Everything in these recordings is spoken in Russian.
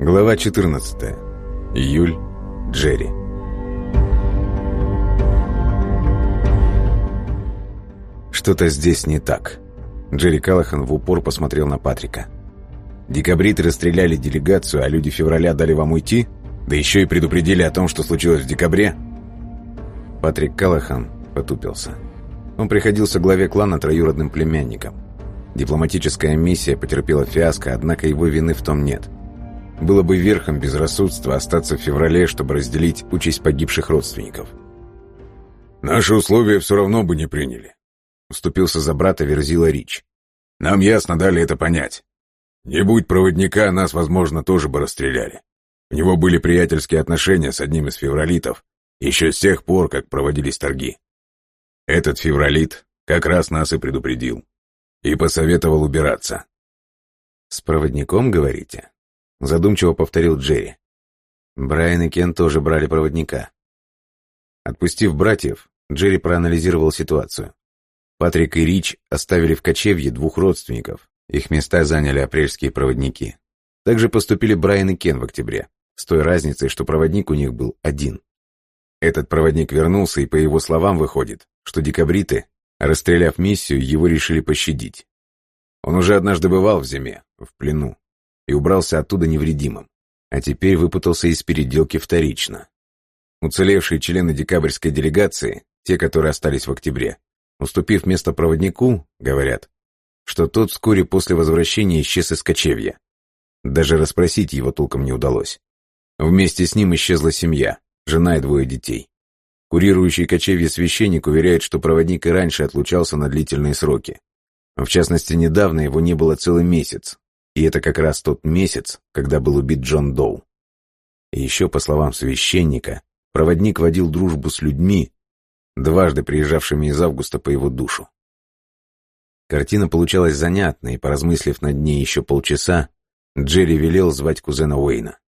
Глава 14. Июль. Джерри. Что-то здесь не так. Джерри Калахан в упор посмотрел на Патрика. «Декабриты расстреляли делегацию, а люди февраля дали вам уйти? Да еще и предупредили о том, что случилось в декабре?» Патрик Калахан потупился. Он приходился главе клана троюродным племянником. Дипломатическая миссия потерпела фиаско, однако его вины в том нет. Было бы верхом безрассудства остаться в феврале, чтобы разделить участь погибших родственников. «Наши условия все равно бы не приняли», — уступился за брата Верзила Рич. «Нам ясно дали это понять. Не будь проводника, нас, возможно, тоже бы расстреляли. У него были приятельские отношения с одним из февралитов, еще с тех пор, как проводились торги. Этот февралит как раз нас и предупредил. И посоветовал убираться. «С проводником, говорите?» Задумчиво повторил Джерри. Брайан и Кен тоже брали проводника. Отпустив братьев, Джерри проанализировал ситуацию. Патрик и Рич оставили в кочевье двух родственников. Их места заняли апрельские проводники. Также поступили Брайан и Кен в октябре, с той разницей, что проводник у них был один. Этот проводник вернулся, и по его словам выходит, что декабриты, расстреляв миссию, его решили пощадить. Он уже однажды бывал в зиме, в плену, и убрался оттуда невредимым, а теперь выпутался из переделки вторично. Уцелевшие члены декабрьской делегации, те, которые остались в октябре, уступив место проводнику, говорят, что тот вскоре после возвращения исчез из кочевья. Даже расспросить его толком не удалось. Вместе с ним исчезла семья, жена и двое детей. Курирующий кочевье священник уверяет, что проводник и раньше отлучался на длительные сроки. В частности, недавно его не было целый месяц, и это как раз тот месяц, когда был убит Джон Доу. И еще, по словам священника, проводник водил дружбу с людьми, дважды приезжавшими из августа по его душу. Картина получалась занятной, и, поразмыслив над ней еще полчаса, Джерри велел звать кузена Уэйна.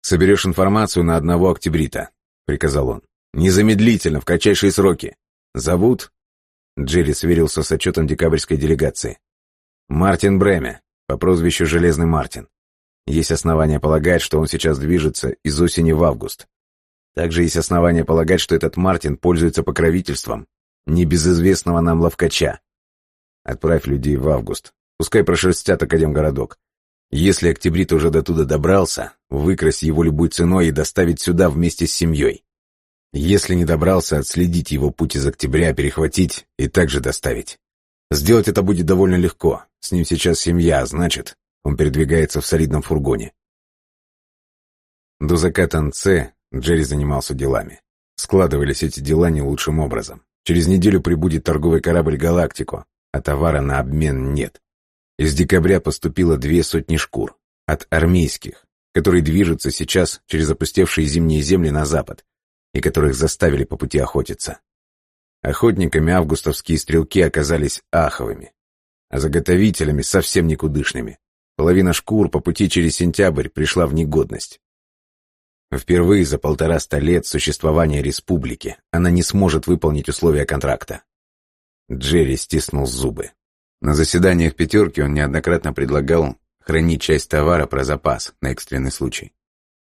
«Соберешь информацию на одного октябрита», — приказал он. «Незамедлительно, в кратчайшие сроки. Зовут...» Джерри сверился с отчетом декабрьской делегации. «Мартин Бреме по прозвищу Железный Мартин. Есть основания полагать, что он сейчас движется из осени в август. Также есть основания полагать, что этот Мартин пользуется покровительством небезызвестного нам ловкача. Отправь людей в август. Пускай прошерстят Академгородок. Если Октябрит уже до туда добрался, выкрасть его любой ценой и доставить сюда вместе с семьей. Если не добрался, отследить его путь из октября, перехватить и также доставить. Сделать это будет довольно легко. С ним сейчас семья, значит, он передвигается в солидном фургоне. До заката НЦ Джерри занимался делами. Складывались эти дела не лучшим образом. Через неделю прибудет торговый корабль «Галактико», а товара на обмен нет. Из декабря поступило две сотни шкур. От армейских, которые движутся сейчас через опустевшие зимние земли на запад, и которых заставили по пути охотиться. Охотниками августовские стрелки оказались аховыми, а заготовителями совсем никудышными. Половина шкур по пути через сентябрь пришла в негодность. Впервые за полтораста лет существования республики она не сможет выполнить условия контракта. Джерри стиснул зубы. На заседаниях пятерки он неоднократно предлагал хранить часть товара про запас на экстренный случай.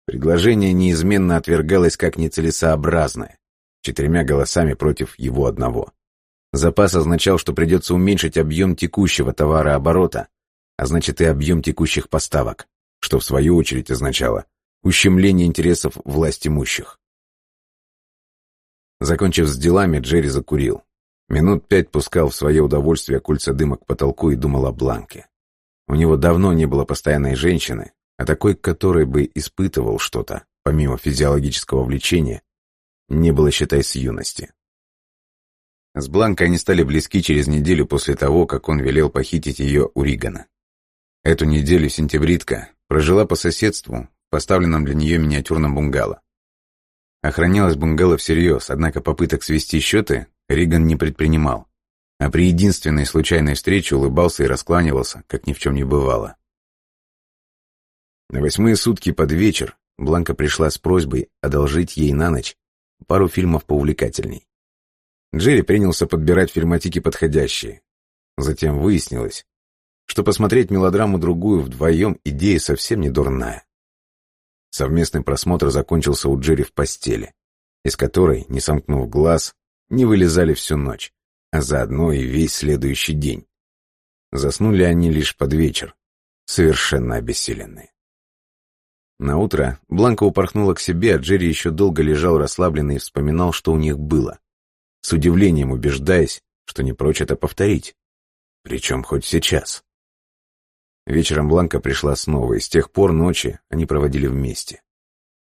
Предложение неизменно отвергалось как нецелесообразное четырьмя голосами против его одного. Запас означал, что придется уменьшить объем текущего товарооборота, а значит и объем текущих поставок, что в свою очередь означало ущемление интересов власть имущих. Закончив с делами, Джерри закурил. Минут пять пускал в свое удовольствие кольца дыма к потолку и думал о Бланке. У него давно не было постоянной женщины, а такой, которой бы испытывал что-то, помимо физиологического влечения, не было, считай, с юности. С Бланкой они стали близки через неделю после того, как он велел похитить ее у Ригана. Эту неделю сентябритка прожила по соседству в поставленном для нее миниатюрном бунгало. Охранялась бунгало всерьез, однако попыток свести счеты Риган не предпринимал, а при единственной случайной встрече улыбался и раскланивался, как ни в чем не бывало. На восьмые сутки под вечер Бланка пришла с просьбой одолжить ей на ночь пару фильмов поувлекательней. Джерри принялся подбирать фильмотики подходящие. Затем выяснилось, что посмотреть мелодраму другую вдвоем идея совсем не дурная. Совместный просмотр закончился у Джерри в постели, из которой, не сомкнув глаз, не вылезали всю ночь, а заодно и весь следующий день. Заснули они лишь под вечер, совершенно обессиленные. На утро Бланка упорхнула к себе, а Джерри еще долго лежал расслабленный и вспоминал, что у них было, с удивлением убеждаясь, что не прочь это повторить. Причем хоть сейчас. Вечером Бланка пришла снова, и с тех пор ночи они проводили вместе.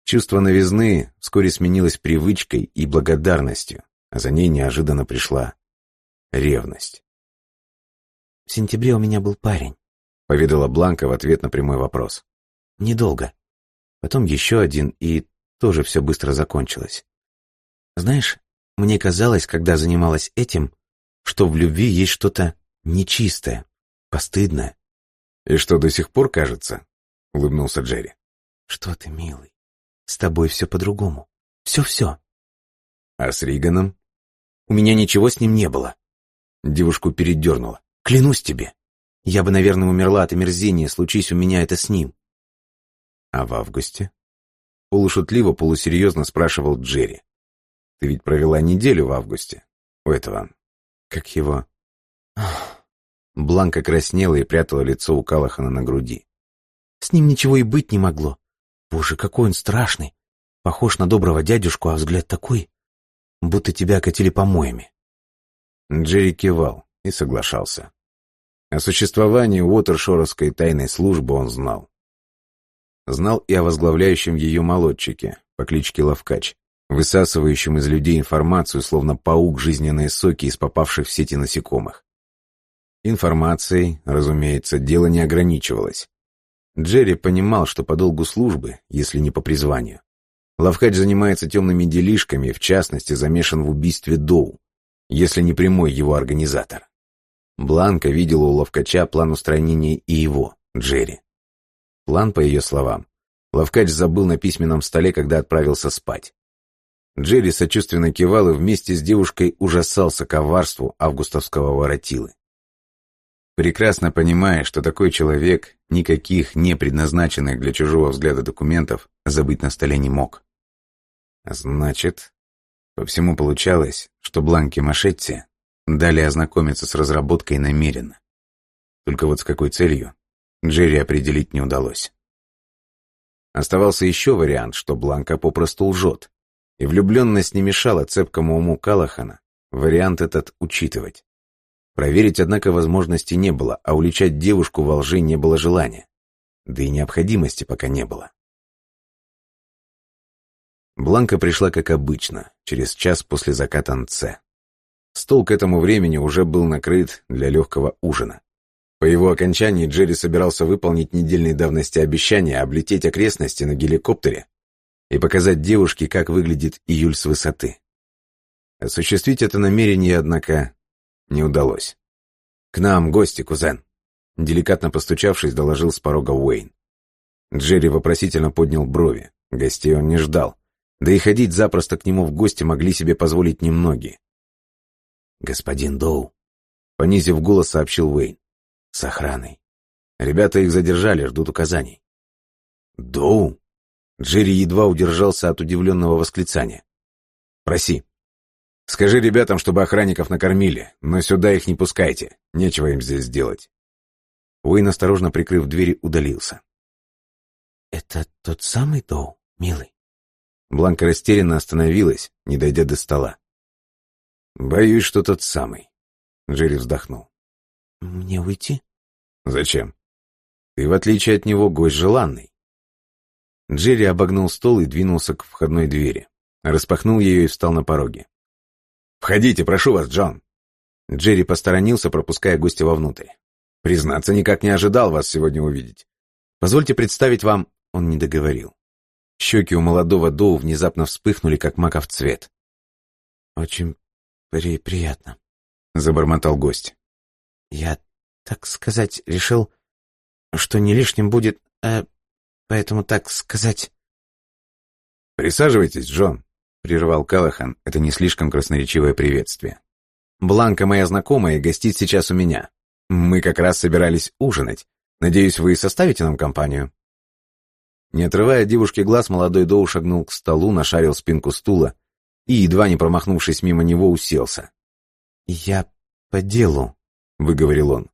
Чувство новизны вскоре сменилось привычкой и благодарностью, а за ней неожиданно пришла ревность. «В сентябре у меня был парень», — поведала Бланка в ответ на прямой вопрос. «Недолго. Потом еще один, и тоже все быстро закончилось. Знаешь, мне казалось, когда занималась этим, что в любви есть что-то нечистое, постыдное. «И что, до сих пор кажется?» — улыбнулся Джерри. «Что ты, милый, с тобой все по-другому. Все-все». «А с Риганом?» «У меня ничего с ним не было». Девушку передернула. «Клянусь тебе. Я бы, наверное, умерла от омерзения, случись у меня это с ним. А в августе? Полушутливо, полусерьезно спрашивал Джерри. Ты ведь провела неделю в августе. У этого... Как его... Бланка краснела и прятала лицо у Калахана на груди. С ним ничего и быть не могло. Боже, какой он страшный. Похож на доброго дядюшку, а взгляд такой, будто тебя окатили помоями. Джерри кивал и соглашался. О существовании Уотершоровской тайной службы он знал. Знал и о возглавляющем ее молодчике по кличке Лавкач, высасывающем из людей информацию, словно паук жизненные соки из попавших в сети насекомых. Информацией, разумеется, дело не ограничивалось. Джерри понимал, что по долгу службы, если не по призванию, Лавкач занимается темными делишками, в частности, замешан в убийстве Доу, если не прямой его организатор. Бланка видела у Лавкача план устранения и его, Джерри. План, по ее словам, Лавкач забыл на письменном столе, когда отправился спать. Джерри сочувственно кивал и вместе с девушкой ужасался коварству августовского воротилы. Прекрасно понимая, что такой человек никаких не предназначенных для чужого взгляда документов забыть на столе не мог. Значит, по всему получалось, что Бланки Машетти дали ознакомиться с разработкой намеренно. Только вот с какой целью, Джерри определить не удалось. Оставался еще вариант, что Бланка попросту лжет, и влюбленность не мешала цепкому уму Калахана вариант этот учитывать. Проверить, однако, возможности не было, а уличать девушку во лжи не было желания. Да и необходимости пока не было. Бланка пришла, как обычно, через час после заката НЦ. Стол к этому времени уже был накрыт для легкого ужина. По его окончании Джерри собирался выполнить недельной давности обещание облететь окрестности на геликоптере и показать девушке, как выглядит июль с высоты. Осуществить это намерение, однако, не удалось. «К нам гости, кузен!» Деликатно постучавшись, доложил с порога Уэйн. Джерри вопросительно поднял брови. Гостей он не ждал. Да и ходить запросто к нему в гости могли себе позволить немногие. «Господин Доу», — понизив голос, сообщил Уэйн. С охраной. Ребята их задержали, ждут указаний. Доу? Джерри едва удержался от удивленного восклицания. Проси. Скажи ребятам, чтобы охранников накормили, но сюда их не пускайте. Нечего им здесь делать. Уэйн, осторожно прикрыв двери, удалился. «Это тот самый Доу, милый?» Бланка растерянно остановилась, не дойдя до стола. «Боюсь, что тот самый», — Джерри вздохнул. «Мне уйти?» «Зачем? Ты, в отличие от него, гость желанный». Джерри обогнул стол и двинулся к входной двери. Распахнул ее и встал на пороге. «Входите, прошу вас, Джон!» Джерри посторонился, пропуская гостя вовнутрь. «Признаться, никак не ожидал вас сегодня увидеть. Позвольте представить вам...» Он не договорил. Щеки у молодого Доу внезапно вспыхнули, как маков цвет. «Очень при приятно», — забормотал гость. Я, так сказать, решил, что не лишним будет, э, поэтому, так сказать... «Присаживайтесь, Джон», — прервал Калахан это не слишком красноречивое приветствие. «Бланка моя знакомая гостит сейчас у меня. Мы как раз собирались ужинать. Надеюсь, вы составите нам компанию?» Не отрывая от девушки глаз, молодой Доу шагнул к столу, нашарил спинку стула и, едва не промахнувшись мимо него, уселся. «Я по делу», — выговорил он.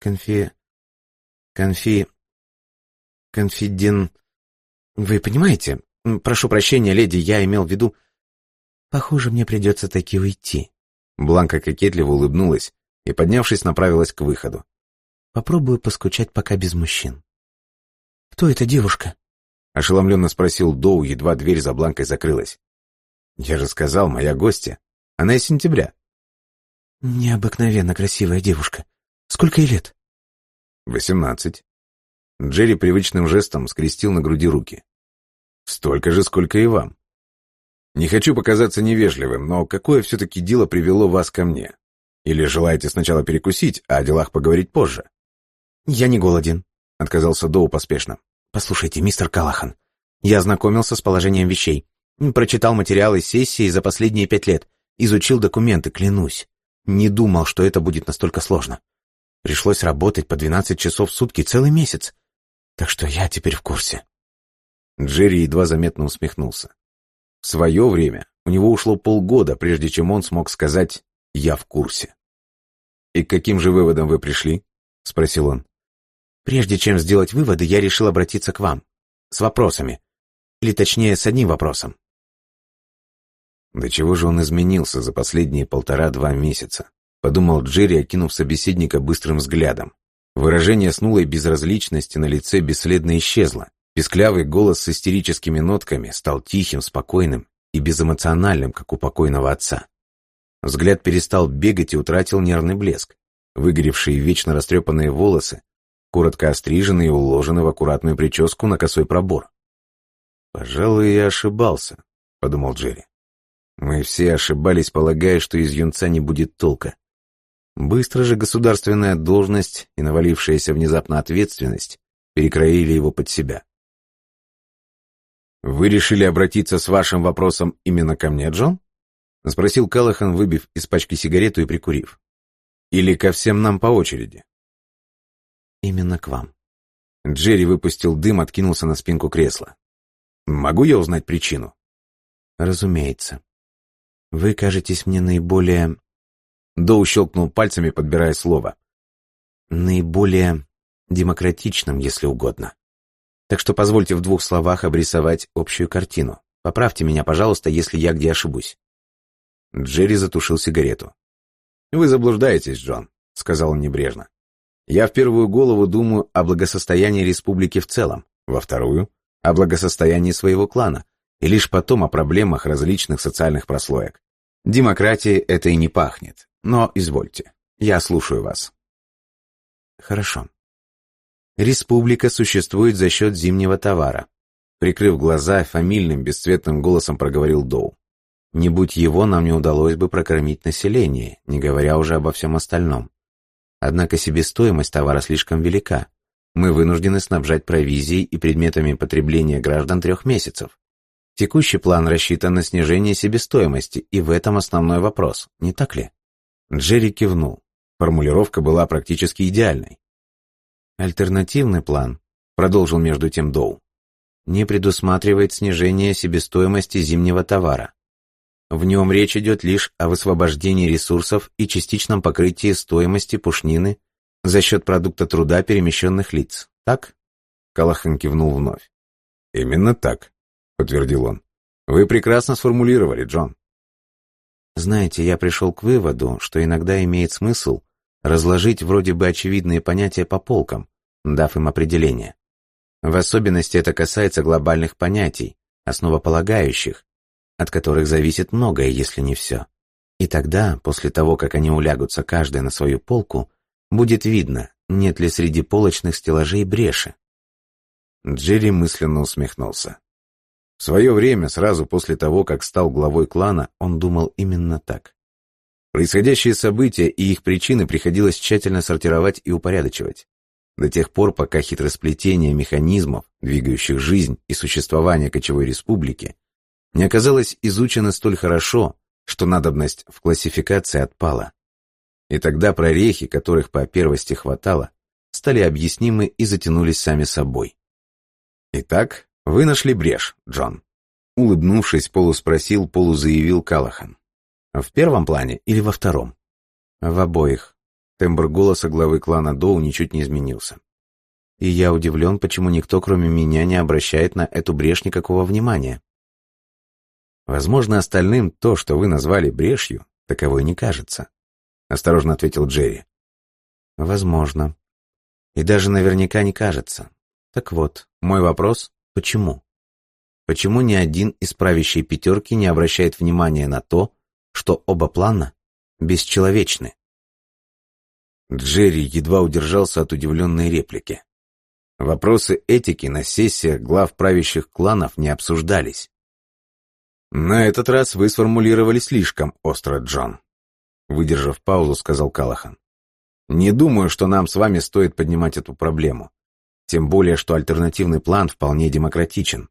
«Конфи... конфи... конфиден... Вы понимаете? Прошу прощения, леди, я имел в виду... Похоже, мне придется таки уйти». Бланка кокетливо улыбнулась и, поднявшись, направилась к выходу. «Попробую поскучать пока без мужчин». «Кто эта девушка?» — ошеломленно спросил Доу, едва дверь за Бланкой закрылась. «Я же сказал, моя гостья. Она из сентября». «Необыкновенно красивая девушка. Сколько ей лет?» «Восемнадцать». Джерри привычным жестом скрестил на груди руки. «Столько же, сколько и вам. Не хочу показаться невежливым, но какое все-таки дело привело вас ко мне? Или желаете сначала перекусить, а о делах поговорить позже?» «Я не голоден», — отказался Доу поспешно. «Послушайте, мистер Калахан, я ознакомился с положением вещей, прочитал материалы сессии за последние пять лет, изучил документы, клянусь. Не думал, что это будет настолько сложно. Пришлось работать по 12 часов в сутки целый месяц. Так что я теперь в курсе». Джерри едва заметно усмехнулся. В свое время у него ушло полгода, прежде чем он смог сказать «я в курсе». «И к каким же выводам вы пришли?» — спросил он. Прежде чем сделать выводы, я решил обратиться к вам. С вопросами. Или точнее, с одним вопросом. До чего же он изменился за последние полтора-два месяца? Подумал Джерри, окинув собеседника быстрым взглядом. Выражение снулой безразличности на лице бесследно исчезло. Песклявый голос с истерическими нотками стал тихим, спокойным и безэмоциональным, как у покойного отца. Взгляд перестал бегать и утратил нервный блеск. Выгоревшие вечно растрепанные волосы коротко острижены и уложены в аккуратную прическу на косой пробор. «Пожалуй, я ошибался», — подумал Джерри. «Мы все ошибались, полагая, что из юнца не будет толка. Быстро же государственная должность и навалившаяся внезапно ответственность перекроили его под себя». «Вы решили обратиться с вашим вопросом именно ко мне, Джон?» — спросил Калахан, выбив из пачки сигарету и прикурив. «Или ко всем нам по очереди?» Именно к вам. Джерри выпустил дым, откинулся на спинку кресла. Могу я узнать причину? Разумеется. Вы кажетесь мне наиболее... Доу щелкнул пальцами, подбирая слово. Наиболее демократичным, если угодно. Так что позвольте в двух словах обрисовать общую картину. Поправьте меня, пожалуйста, если я где ошибусь. Джерри затушил сигарету. «Вы заблуждаетесь, Джон», — сказал он небрежно. Я в первую голову думаю о благосостоянии республики в целом, во вторую – о благосостоянии своего клана, и лишь потом о проблемах различных социальных прослоек. Демократии это и не пахнет, но извольте, я слушаю вас. Хорошо. Республика существует за счет зимнего товара. Прикрыв глаза, фамильным бесцветным голосом проговорил Доу. Не будь его, нам не удалось бы прокормить население, не говоря уже обо всем остальном. Однако себестоимость товара слишком велика. Мы вынуждены снабжать провизией и предметами потребления граждан трех месяцев. Текущий план рассчитан на снижение себестоимости, и в этом основной вопрос, не так ли? Джерри кивнул. Формулировка была практически идеальной. Альтернативный план, продолжил между тем Доу, не предусматривает снижение себестоимости зимнего товара. В нем речь идет лишь о высвобождении ресурсов и частичном покрытии стоимости пушнины за счет продукта труда перемещенных лиц. Так? Калахан кивнул вновь. Именно так, подтвердил он. Вы прекрасно сформулировали, Джон. Знаете, я пришел к выводу, что иногда имеет смысл разложить вроде бы очевидные понятия по полкам, дав им определение. В особенности это касается глобальных понятий, основополагающих, от которых зависит многое, если не все. И тогда, после того, как они улягутся каждая на свою полку, будет видно, нет ли среди полочных стеллажей бреши. Джерри мысленно усмехнулся. В свое время, сразу после того, как стал главой клана, он думал именно так. Происходящие события и их причины приходилось тщательно сортировать и упорядочивать. До тех пор, пока хитросплетение механизмов, двигающих жизнь и существование кочевой республики, не оказалось изучено столь хорошо, что надобность в классификации отпала. И тогда прорехи, которых по первости хватало, стали объяснимы и затянулись сами собой. «Итак, вы нашли брешь, Джон?» Улыбнувшись, полуспросил, полузаявил Калахан. «В первом плане или во втором?» «В обоих». Тембр голоса главы клана Доу ничуть не изменился. «И я удивлен, почему никто, кроме меня, не обращает на эту брешь никакого внимания». «Возможно, остальным то, что вы назвали брешью, таковой не кажется», — осторожно ответил Джерри. «Возможно. И даже наверняка не кажется. Так вот, мой вопрос — почему?» Почему ни один из правящей пятерки не обращает внимания на то, что оба плана бесчеловечны? Джерри едва удержался от удивленной реплики. Вопросы этики на сессиях глав правящих кланов не обсуждались. «На этот раз вы сформулировали слишком остро, Джон», — выдержав паузу, сказал Калахан. «Не думаю, что нам с вами стоит поднимать эту проблему. Тем более, что альтернативный план вполне демократичен.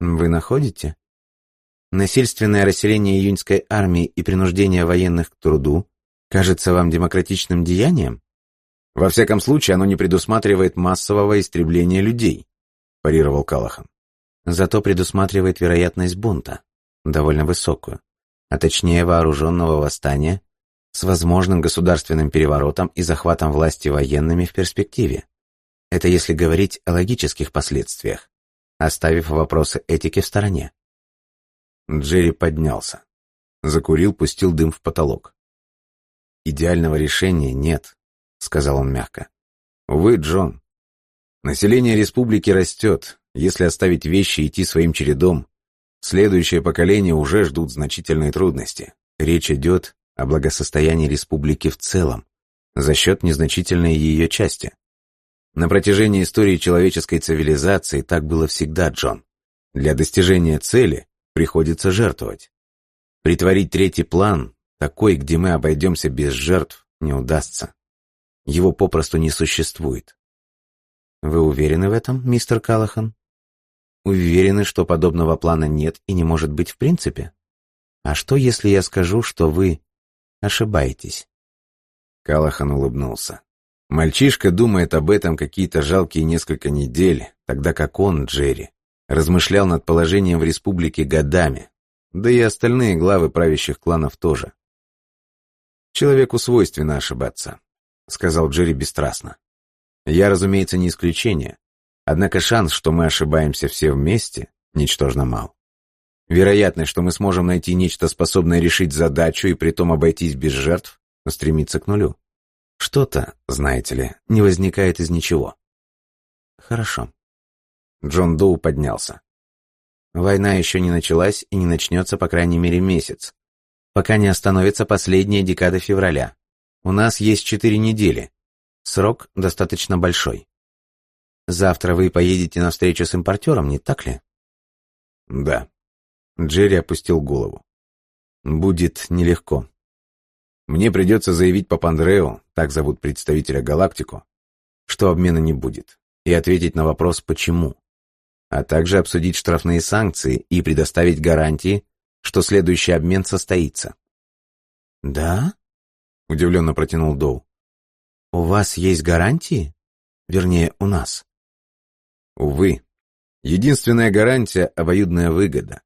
Вы находите? Насильственное расселение июньской армии и принуждение военных к труду кажется вам демократичным деянием? Во всяком случае, оно не предусматривает массового истребления людей, парировал Калахан. Зато предусматривает вероятность бунта, довольно высокую, а точнее вооруженного восстания с возможным государственным переворотом и захватом власти военными в перспективе. Это если говорить о логических последствиях оставив вопросы этики в стороне. Джерри поднялся. Закурил, пустил дым в потолок. «Идеального решения нет», — сказал он мягко. «Увы, Джон, население республики растет. Если оставить вещи идти своим чередом, следующее поколение уже ждут значительные трудности. Речь идет о благосостоянии республики в целом, за счет незначительной ее части. На протяжении истории человеческой цивилизации так было всегда, Джон. Для достижения цели приходится жертвовать. Притворить третий план, такой, где мы обойдемся без жертв, не удастся. Его попросту не существует. Вы уверены в этом, мистер Калахан? Уверены, что подобного плана нет и не может быть в принципе? А что, если я скажу, что вы ошибаетесь? Калахан улыбнулся. Мальчишка думает об этом какие-то жалкие несколько недель, тогда как он, Джерри, размышлял над положением в республике годами, да и остальные главы правящих кланов тоже. «Человеку свойственно ошибаться», — сказал Джерри бесстрастно. «Я, разумеется, не исключение, однако шанс, что мы ошибаемся все вместе, ничтожно мал. Вероятность, что мы сможем найти нечто, способное решить задачу и притом обойтись без жертв, стремится к нулю. Что-то, знаете ли, не возникает из ничего. Хорошо. Джон Доу поднялся. Война еще не началась и не начнется, по крайней мере, месяц. Пока не остановится последняя декада февраля. У нас есть четыре недели. Срок достаточно большой. Завтра вы поедете на встречу с импортером, не так ли? Да. Джерри опустил голову. Будет нелегко. Мне придется заявить Папандрео, так зовут представителя Галактику, что обмена не будет, и ответить на вопрос «почему?», а также обсудить штрафные санкции и предоставить гарантии, что следующий обмен состоится. «Да?» — удивленно протянул Доу. «У вас есть гарантии? Вернее, у нас?» «Увы. Единственная гарантия — обоюдная выгода.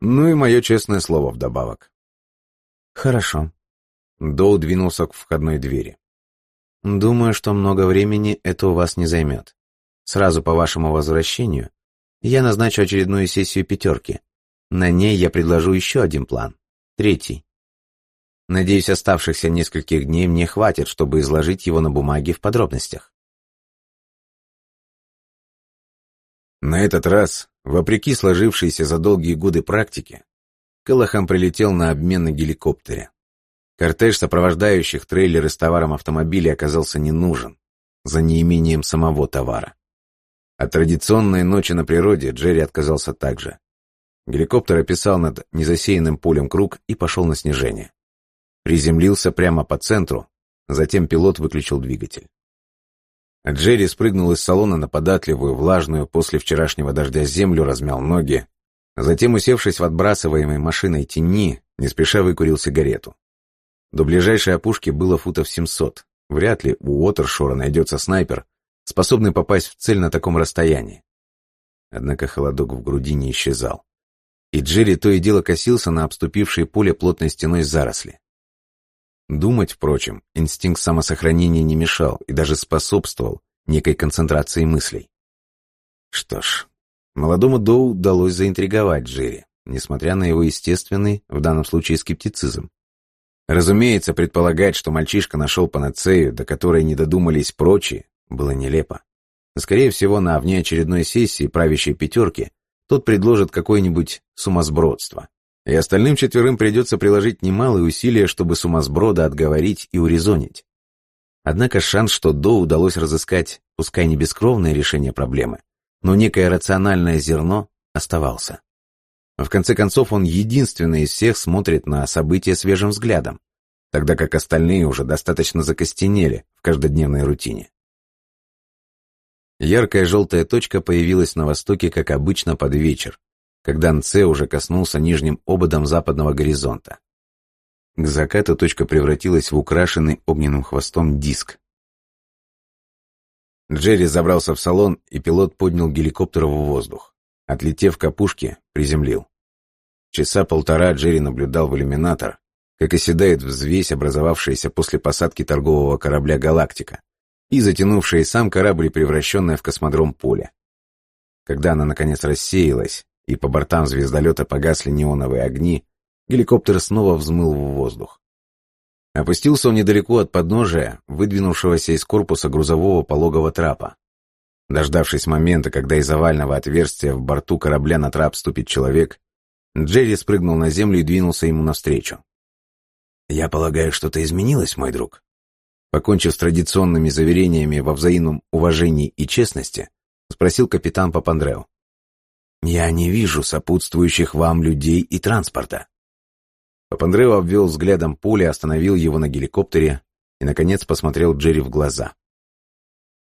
Ну и мое честное слово вдобавок». «Хорошо. Доу двинулся к входной двери. «Думаю, что много времени это у вас не займет. Сразу по вашему возвращению я назначу очередную сессию пятерки. На ней я предложу еще один план. Третий. Надеюсь, оставшихся нескольких дней мне хватит, чтобы изложить его на бумаге в подробностях. На этот раз, вопреки сложившейся за долгие годы практике, Калахан прилетел на обмен на геликоптере. Кортеж сопровождающих трейлеры с товаром автомобилей оказался не нужен, за неимением самого товара. От традиционной ночи на природе Джерри отказался также. Геликоптер описал над незасеянным полем круг и пошел на снижение. Приземлился прямо по центру, затем пилот выключил двигатель. Джерри спрыгнул из салона на податливую, влажную после вчерашнего дождя землю, размял ноги, затем, усевшись в отбрасываемой машиной тени, не спеша выкурил сигарету. До ближайшей опушки было футов 700. Вряд ли у Уотершора найдется снайпер, способный попасть в цель на таком расстоянии. Однако холодок в груди не исчезал. И Джерри то и дело косился на обступившее поле плотной стеной заросли. Думать, впрочем, инстинкт самосохранения не мешал и даже способствовал некой концентрации мыслей. Что ж, молодому Доу удалось заинтриговать Джерри, несмотря на его естественный, в данном случае, скептицизм. Разумеется, предполагать, что мальчишка нашел панацею, до которой не додумались прочие, было нелепо. Скорее всего, на внеочередной сессии правящей пятерки тот предложит какое-нибудь сумасбродство. И остальным четверым придется приложить немалые усилия, чтобы сумасброда отговорить и урезонить. Однако шанс, что До удалось разыскать, пускай не бескровное решение проблемы, но некое рациональное зерно, оставался. В конце концов, он единственный из всех смотрит на события свежим взглядом, тогда как остальные уже достаточно закостенели в каждодневной рутине. Яркая желтая точка появилась на востоке, как обычно, под вечер, когда Нце уже коснулся нижним ободом западного горизонта. К закату точка превратилась в украшенный огненным хвостом диск. Джерри забрался в салон, и пилот поднял геликоптер в воздух. Отлетев к опушке, приземлил. Часа полтора Джерри наблюдал в иллюминатор, как оседает взвесь, образовавшаяся после посадки торгового корабля «Галактика», и затянувшая сам корабль, превращенная в космодром поле. Когда она, наконец, рассеялась, и по бортам звездолета погасли неоновые огни, геликоптер снова взмыл в воздух. Опустился он недалеко от подножия, выдвинувшегося из корпуса грузового пологого трапа. Дождавшись момента, когда из овального отверстия в борту корабля на трап ступит человек, Джерри спрыгнул на землю и двинулся ему навстречу. «Я полагаю, что-то изменилось, мой друг?» Покончив с традиционными заверениями во взаимном уважении и честности, спросил капитан Папандрео. «Я не вижу сопутствующих вам людей и транспорта». Папандрео обвел взглядом поле, остановил его на геликоптере и, наконец, посмотрел Джерри в глаза.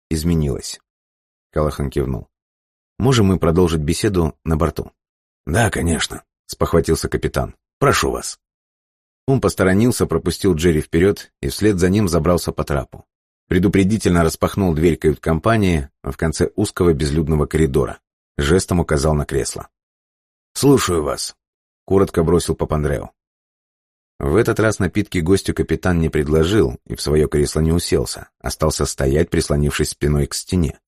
«Изменилось». Калахан кивнул. «Можем мы продолжить беседу на борту?» «Да, конечно», — спохватился капитан. «Прошу вас». Он посторонился, пропустил Джерри вперед и вслед за ним забрался по трапу. Предупредительно распахнул дверь кают-компании в конце узкого безлюдного коридора. Жестом указал на кресло. «Слушаю вас», — коротко бросил Папандрео. В этот раз напитки гостю капитан не предложил и в свое кресло не уселся, остался стоять, прислонившись спиной к стене.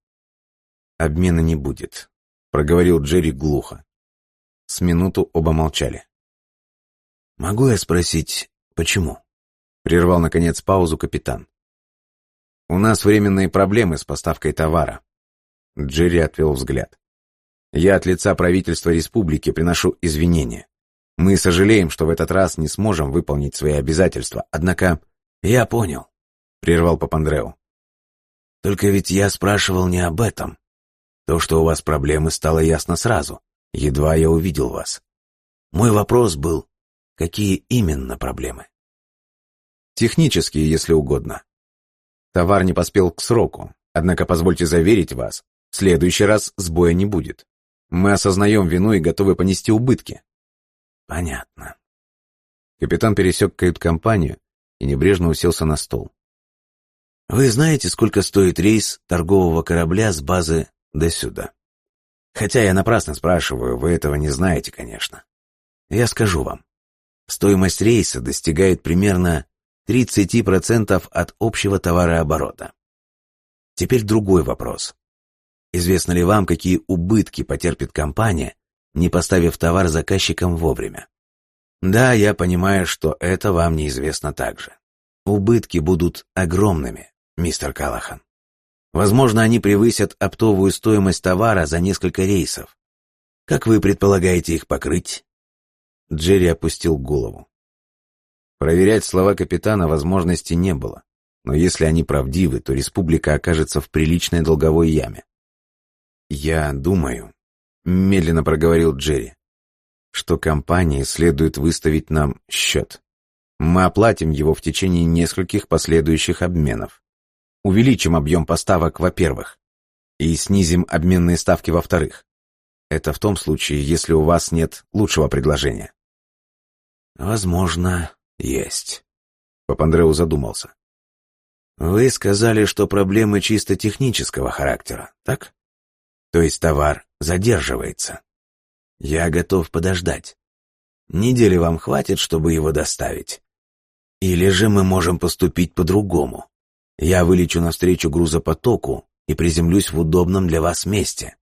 «Обмена не будет», — проговорил Джерри глухо. С минуту оба молчали. «Могу я спросить, почему?» — прервал, наконец, паузу капитан. «У нас временные проблемы с поставкой товара». Джерри отвел взгляд. «Я от лица правительства республики приношу извинения. Мы сожалеем, что в этот раз не сможем выполнить свои обязательства, однако...» «Я понял», — прервал Папандреу. «Только ведь я спрашивал не об этом. То, что у вас проблемы, стало ясно сразу, едва я увидел вас. Мой вопрос был, Какие именно проблемы? Технические, если угодно. Товар не поспел к сроку, однако позвольте заверить вас, в следующий раз сбоя не будет. Мы осознаем вину и готовы понести убытки. Понятно. Капитан пересек кают-компанию и небрежно уселся на стол. Вы знаете, сколько стоит рейс торгового корабля с базы до сюда? Хотя я напрасно спрашиваю, вы этого не знаете, конечно. Я скажу вам. Стоимость рейса достигает примерно 30% от общего товарооборота. Теперь другой вопрос. Известно ли вам, какие убытки потерпит компания, не поставив товар заказчикам вовремя? Да, я понимаю, что это вам неизвестно также. Убытки будут огромными, мистер Калахан. Возможно, они превысят оптовую стоимость товара за несколько рейсов. Как вы предполагаете их покрыть? Джерри опустил голову. Проверять слова капитана возможности не было, но если они правдивы, то республика окажется в приличной долговой яме. «Я думаю», — медленно проговорил Джерри, «что компании следует выставить нам счет. Мы оплатим его в течение нескольких последующих обменов. Увеличим объем поставок, во-первых, и снизим обменные ставки, во-вторых. Это в том случае, если у вас нет лучшего предложения. Возможно, есть. Папандреу задумался. Вы сказали, что проблемы чисто технического характера, так? То есть товар задерживается. Я готов подождать. Недели вам хватит, чтобы его доставить? Или же мы можем поступить по-другому? Я вылечу навстречу грузопотоку и приземлюсь в удобном для вас месте.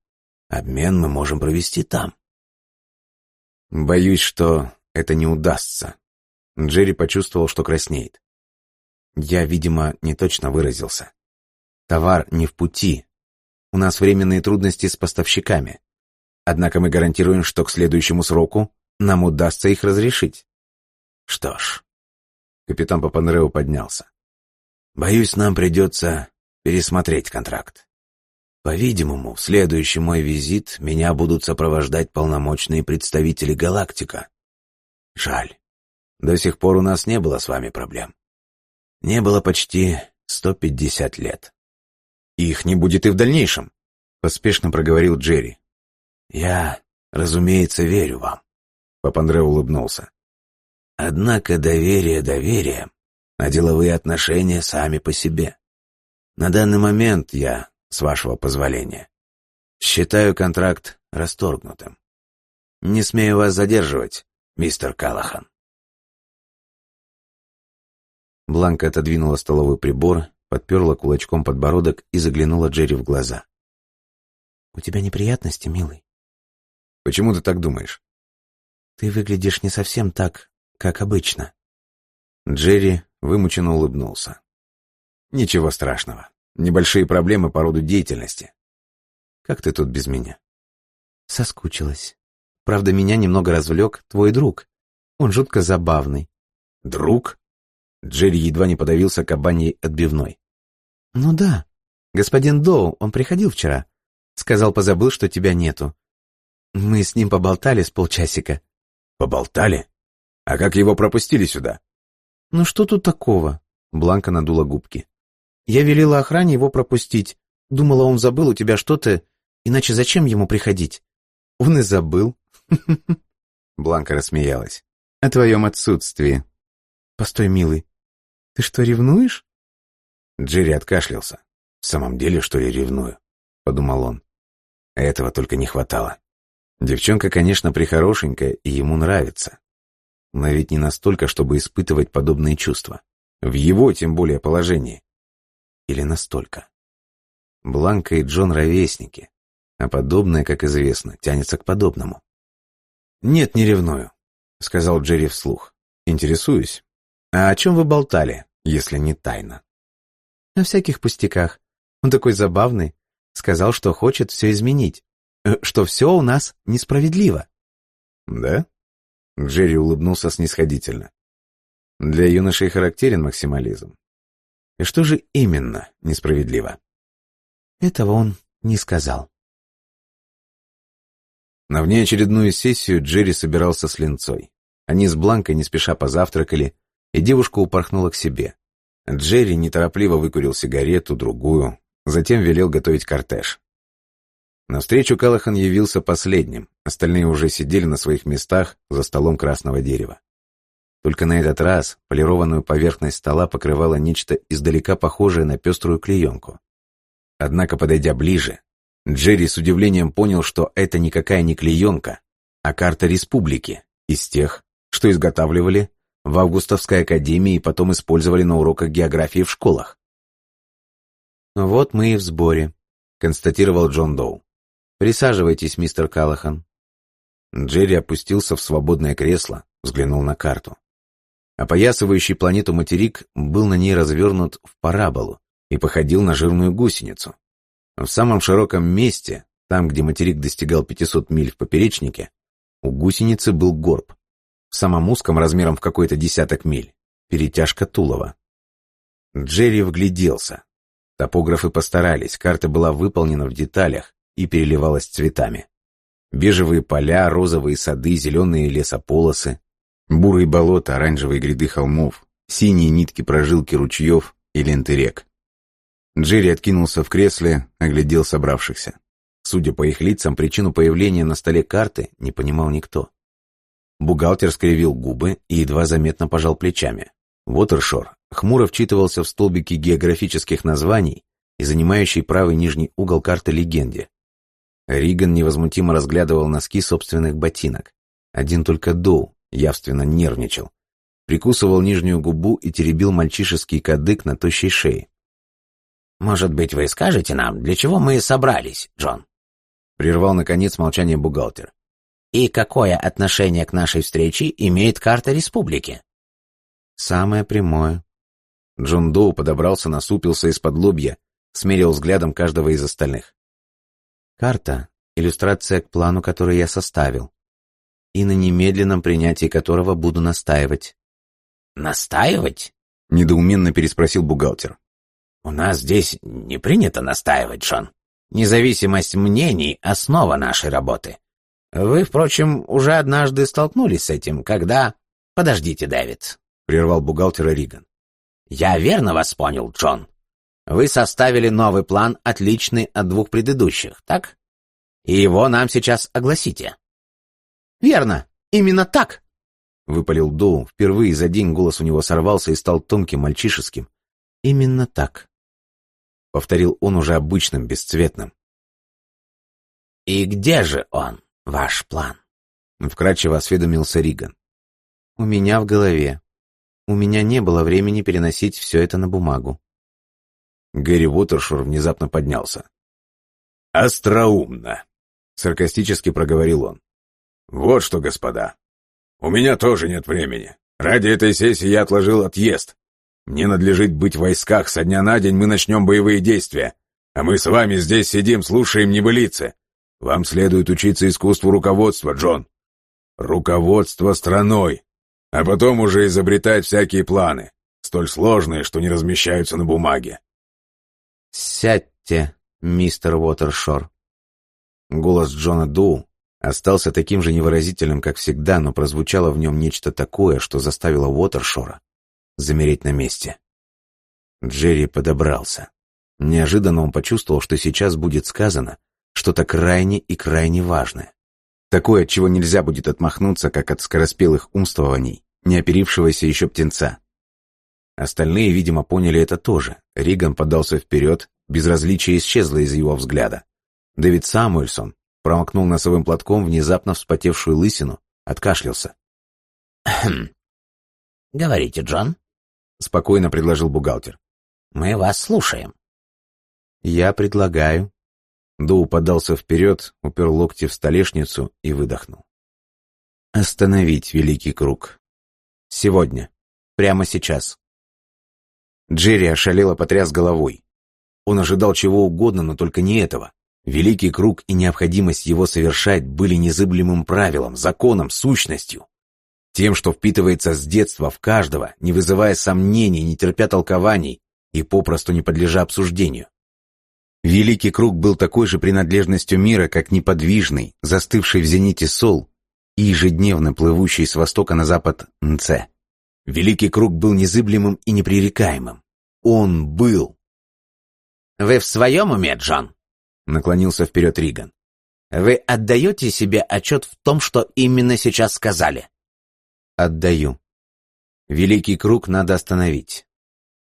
Обмен мы можем провести там. Боюсь, что это не удастся. Джерри почувствовал, что краснеет. Я, видимо, не точно выразился. Товар не в пути. У нас временные трудности с поставщиками. Однако мы гарантируем, что к следующему сроку нам удастся их разрешить. Что ж. Капитан Папанрео поднялся. Боюсь, нам придется пересмотреть контракт. По-видимому, в следующий мой визит меня будут сопровождать полномочные представители Галактика. Жаль. До сих пор у нас не было с вами проблем. Не было почти 150 лет. Их не будет и в дальнейшем, поспешно проговорил Джерри. Я, разумеется, верю вам. Папандре улыбнулся. Однако доверие доверием, а деловые отношения сами по себе. На данный момент я, с вашего позволения, считаю контракт расторгнутым. Не смею вас задерживать, мистер Калахан. Бланка отодвинула столовый прибор, подперла кулачком подбородок и заглянула Джерри в глаза. «У тебя неприятности, милый?» «Почему ты так думаешь?» «Ты выглядишь не совсем так, как обычно». Джерри вымученно улыбнулся. «Ничего страшного. Небольшие проблемы по роду деятельности. Как ты тут без меня?» «Соскучилась. Правда, меня немного развлек твой друг. Он жутко забавный». «Друг?» Джерри едва не подавился кабаньей отбивной. «Ну да. Господин Доу, он приходил вчера. Сказал, позабыл, что тебя нету. Мы с ним поболтали с полчасика». «Поболтали? А как его пропустили сюда?» «Ну что тут такого?» Бланка надула губки. «Я велела охране его пропустить. Думала, он забыл у тебя что-то, иначе зачем ему приходить?» «Он и забыл». Бланка рассмеялась. «О твоем отсутствии». «Постой, милый, ты что, ревнуешь? Джерри откашлялся. В самом деле, что ли, ревную? Подумал он. Этого только не хватало. Девчонка, конечно, прихорошенькая, и ему нравится. Но ведь не настолько, чтобы испытывать подобные чувства. В его, тем более, положении. Или настолько. Бланка и Джон ровесники, а подобное, как известно, тянется к подобному. «Нет, не ревную», — сказал Джерри вслух. «Интересуюсь. А о чем вы болтали, если не тайна? О всяких пустяках. Он такой забавный. Сказал, что хочет все изменить. Э, что все у нас несправедливо. Да? Джерри улыбнулся снисходительно. Для юношей характерен максимализм. И что же именно несправедливо? Этого он не сказал. На внеочередную сессию Джерри собирался с Ленцой. Они с Бланкой не спеша позавтракали, и девушка упорхнула к себе. Джерри неторопливо выкурил сигарету, другую, затем велел готовить кортеж. На встречу Калахан явился последним, остальные уже сидели на своих местах за столом красного дерева. Только на этот раз полированную поверхность стола покрывало нечто издалека похожее на пеструю клеенку. Однако, подойдя ближе, Джерри с удивлением понял, что это никакая не клеенка, а карта республики, из тех, что изготавливали в Августовской академии и потом использовали на уроках географии в школах. «Вот мы и в сборе», — констатировал Джон Доу. «Присаживайтесь, мистер Калахан». Джерри опустился в свободное кресло, взглянул на карту. Опоясывающий планету материк был на ней развернут в параболу и походил на жирную гусеницу. В самом широком месте, там, где материк достигал 500 миль в поперечнике, у гусеницы был горб, в самом узком размером в какой-то десяток миль, перетяжка Тулова. Джерри вгляделся. Топографы постарались, карта была выполнена в деталях и переливалась цветами. Бежевые поля, розовые сады, зеленые лесополосы, бурые болота, оранжевые гряды холмов, синие нитки прожилки ручьев и ленты рек. Джерри откинулся в кресле, оглядел собравшихся. Судя по их лицам, причину появления на столе карты не понимал никто. Бухгалтер скривил губы и едва заметно пожал плечами. Уотершор хмуро вчитывался в столбики географических названий и занимающий правый нижний угол карты легенде. Риган невозмутимо разглядывал носки собственных ботинок. Один только Доу явственно нервничал. Прикусывал нижнюю губу и теребил мальчишеский кадык на тощей шее. «Может быть, вы скажете нам, для чего мы собрались, Джон?» Прервал, наконец, молчание бухгалтер. «И какое отношение к нашей встрече имеет карта республики?» «Самое прямое». Джон Доу подобрался, насупился из-под лобья, смерил взглядом каждого из остальных. «Карта — иллюстрация к плану, который я составил, и на немедленном принятии которого буду настаивать». «Настаивать?» — недоуменно переспросил бухгалтер. «У нас здесь не принято настаивать, Джон. Независимость мнений — основа нашей работы. Вы, впрочем, уже однажды столкнулись с этим, когда... Подождите, Дэвид», — прервал бухгалтера Риган. «Я верно вас понял, Джон. Вы составили новый план, отличный от двух предыдущих, так? И его нам сейчас огласите». «Верно, именно так», — выпалил Доу. Впервые за день голос у него сорвался и стал тонким, мальчишеским. «Именно так». — повторил он уже обычным, бесцветным. «И где же он, ваш план?» — вкратчиво осведомился Риган. «У меня в голове. У меня не было времени переносить все это на бумагу». Гэри Уотершур внезапно поднялся. «Остроумно!» — саркастически проговорил он. «Вот что, господа, у меня тоже нет времени. Ради этой сессии я отложил отъезд. Мне надлежит быть в войсках, со дня на день мы начнем боевые действия. А мы с вами здесь сидим, слушаем небылицы. Вам следует учиться искусству руководства, Джон. Руководство страной. А потом уже изобретать всякие планы, столь сложные, что не размещаются на бумаге. «Сядьте, мистер Уотершор». Голос Джона Ду остался таким же невыразительным, как всегда, но прозвучало в нем нечто такое, что заставило Уотершора замереть на месте. Джерри подобрался. Неожиданно он почувствовал, что сейчас будет сказано что-то крайне и крайне важное. Такое, от чего нельзя будет отмахнуться, как от скороспелых умствований, не оперившегося еще птенца. Остальные, видимо, поняли это тоже. Риган подался вперед, безразличие исчезло из его взгляда. Дэвид Самуэльсон промокнул носовым платком внезапно вспотевшую лысину, откашлялся. «Говорите, Джон», — спокойно предложил бухгалтер. «Мы вас слушаем». «Я предлагаю». Доу подался вперед, упер локти в столешницу и выдохнул. «Остановить Великий Круг. Сегодня. Прямо сейчас». Джерри ошалело потряс головой. Он ожидал чего угодно, но только не этого. Великий Круг и необходимость его совершать были незыблемым правилом, законом, сущностью. Тем, что впитывается с детства в каждого, не вызывая сомнений, не терпя толкований и попросту не подлежа обсуждению. Великий круг был такой же принадлежностью мира, как неподвижный, застывший в зените сол и ежедневно плывущий с востока на запад Нце. Великий круг был незыблемым и непререкаемым. Он был. «Вы в своем уме, Джон?» — наклонился вперед Риган. «Вы отдаете себе отчет в том, что именно сейчас сказали?» Отдаю. Великий круг надо остановить.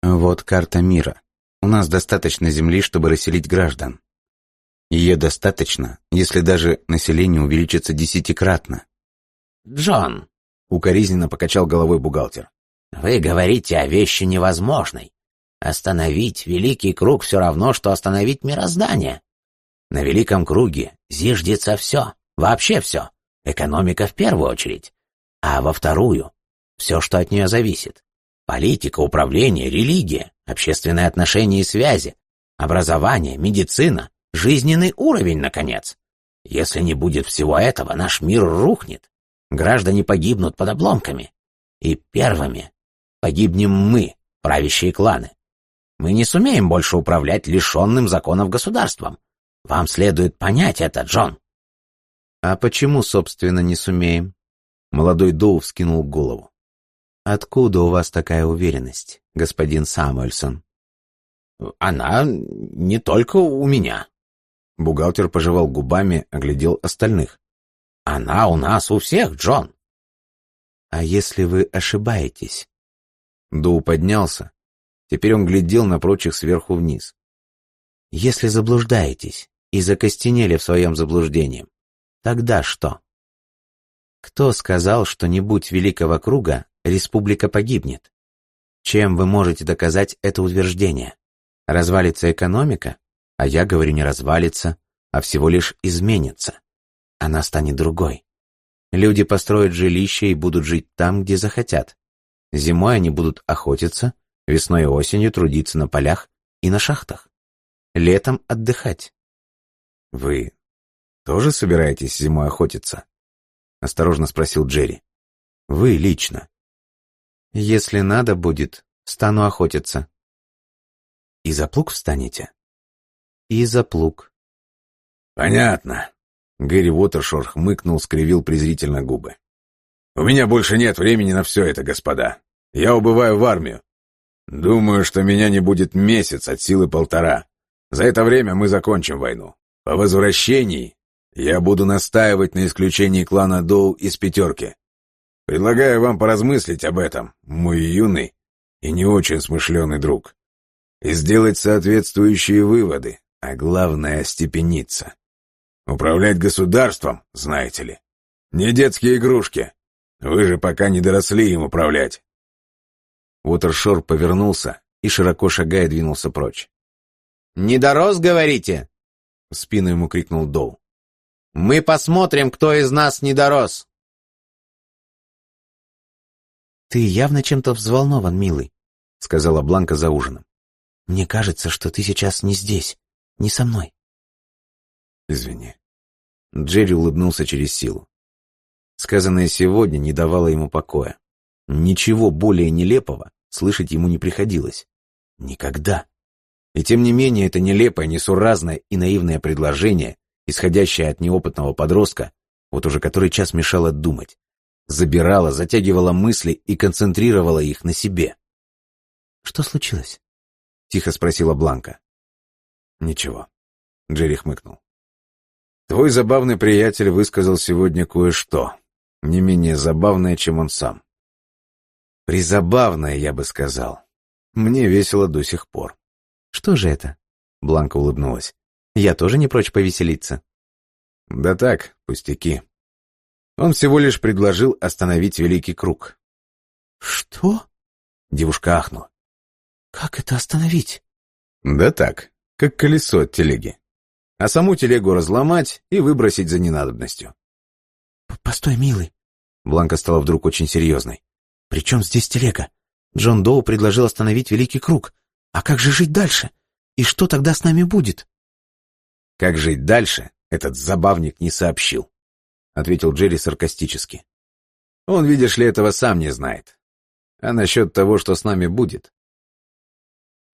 Вот карта мира. У нас достаточно земли, чтобы расселить граждан. Ее достаточно, если даже население увеличится десятикратно. «Джон», — укоризненно покачал головой бухгалтер, — «вы говорите о вещи невозможной. Остановить великий круг все равно, что остановить мироздание. На великом круге зиждется все, вообще все. Экономика в первую очередь а во вторую — все, что от нее зависит. Политика, управление, религия, общественные отношения и связи, образование, медицина, жизненный уровень, наконец. Если не будет всего этого, наш мир рухнет. Граждане погибнут под обломками. И первыми погибнем мы, правящие кланы. Мы не сумеем больше управлять лишенным законов государством. Вам следует понять это, Джон. А почему, собственно, не сумеем? Молодой Доу вскинул голову. «Откуда у вас такая уверенность, господин Самуэльсон?» «Она не только у меня». Бухгалтер пожевал губами, оглядел остальных. «Она у нас у всех, Джон». «А если вы ошибаетесь?» Доу поднялся, Теперь он глядел на прочих сверху вниз. «Если заблуждаетесь и закостенели в своем заблуждении, тогда что?» Кто сказал, что не будь великого круга, республика погибнет? Чем вы можете доказать это утверждение? Развалится экономика? А я говорю не развалится, а всего лишь изменится. Она станет другой. Люди построят жилище и будут жить там, где захотят. Зимой они будут охотиться, весной и осенью трудиться на полях и на шахтах. Летом отдыхать. Вы тоже собираетесь зимой охотиться? — осторожно спросил Джерри. «Вы лично». «Если надо будет, стану охотиться». «И за плуг встанете?» «И за плуг». «Понятно». Гэри Уотершор хмыкнул, скривил презрительно губы. «У меня больше нет времени на все это, господа. Я убываю в армию. Думаю, что меня не будет месяц от силы полтора. За это время мы закончим войну. По возвращении я буду настаивать на исключении клана Доу из пятерки. Предлагаю вам поразмыслить об этом, мой юный и не очень смышленый друг, и сделать соответствующие выводы, а главное — остепениться. Управлять государством, знаете ли, не детские игрушки. Вы же пока не доросли им управлять. Уотершор повернулся и, широко шагая, двинулся прочь. «Не дорос, говорите?» — в спину ему крикнул Доу. Мы посмотрим, кто из нас не дорос. Ты явно чем-то взволнован, милый, сказала Бланка за ужином. Мне кажется, что ты сейчас не здесь, не со мной. Извини. Джерри улыбнулся через силу. Сказанное сегодня не давало ему покоя. Ничего более нелепого слышать ему не приходилось. Никогда. И тем не менее это нелепое, несуразное и наивное предложение исходящая от неопытного подростка, вот уже который час мешала думать, забирала, затягивала мысли и концентрировала их на себе. «Что случилось?» — тихо спросила Бланка. «Ничего», — Джерри хмыкнул. «Твой забавный приятель высказал сегодня кое-что, не менее забавное, чем он сам. Призабавное, я бы сказал. Мне весело до сих пор». «Что же это?» — Бланка улыбнулась. Я тоже не прочь повеселиться. Да так, пустяки. Он всего лишь предложил остановить Великий Круг. Что? Девушка ахнула. Как это остановить? Да так, как колесо от телеги. А саму телегу разломать и выбросить за ненадобностью. Постой, милый. Бланка стала вдруг очень серьезной. При чем здесь телега? Джон Доу предложил остановить Великий Круг. А как же жить дальше? И что тогда с нами будет? Как жить дальше, этот забавник не сообщил, — ответил Джерри саркастически. Он, видишь ли, этого сам не знает. А насчет того, что с нами будет?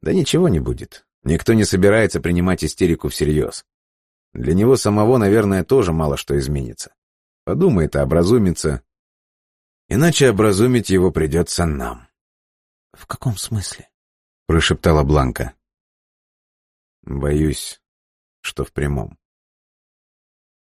Да ничего не будет. Никто не собирается принимать истерику всерьез. Для него самого, наверное, тоже мало что изменится. Подумает, а образумится. Иначе образумить его придется нам. — В каком смысле? — прошептала Бланка. Боюсь, что в прямом.